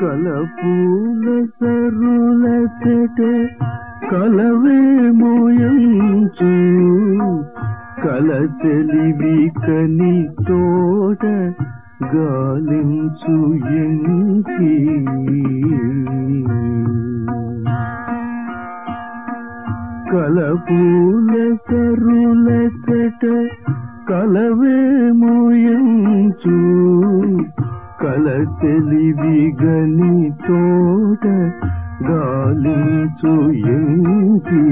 కలపూల సరుల చెట కలవేమోయంచు కల తెలివి కని తోట గాలించు ఎంకి. కలపూల సరుల చెట తెలివి గని తోట గాలించు ఎంకి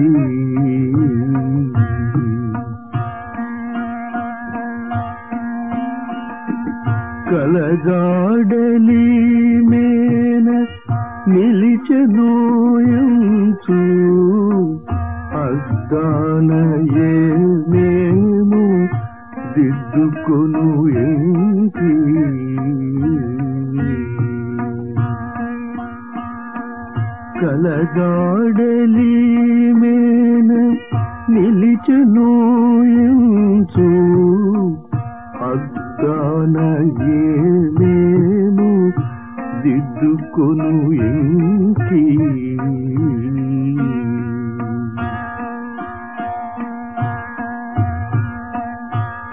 కలగాడలి మేన నిలిచనోయంచు అద్దాన మేము దిద్దుకొను ఏంటి కలగాడలి మేన నిలిచనోయంచు అద్దాన ఏమేము దిద్దుకొను ఎంకీ.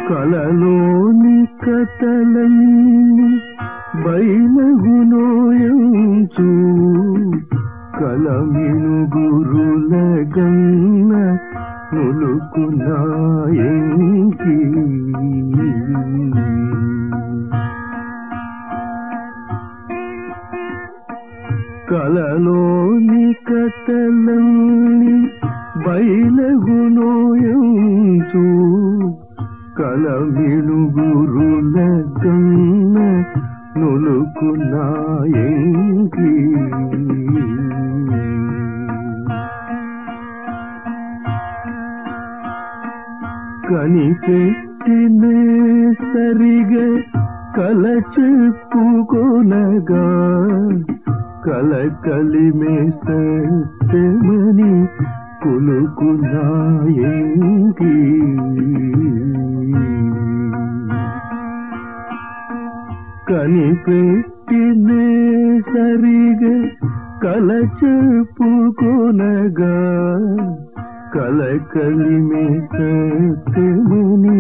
కలలోని కథలన్నీ బయలుగునోయంచు కలమిను గురుల గన్న నులుకునాయంకి కలలోని కథలన్నీ బయలగునోయంచు కలమిణుగురుల గన్న నులుకునాయంకి కనిపెట్టిన సరిగా కల చెప్పుకోనగా కల కలిమే సత్యమని కొలుకునాయంకి సరిగా కల చెప్పుకొనగా కల కలిమే సత్యమని